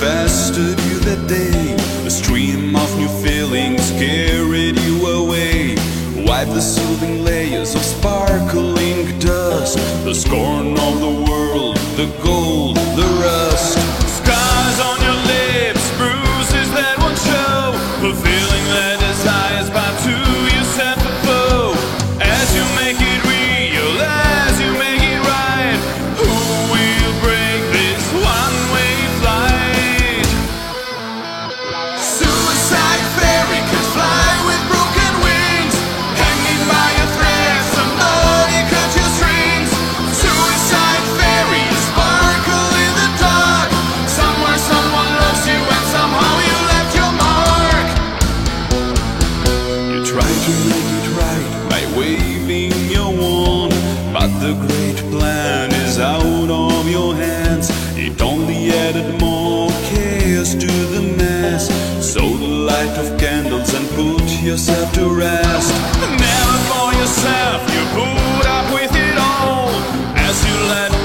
infested you that day. A stream of new feelings carried you away. Wipe the soothing layers of sparkling dust. The scorn make it right by waving your wand. But the great plan is out of your hands. It only added more chaos to the mess. So the light of candles and put yourself to rest. Never for yourself, you put up with it all as you let.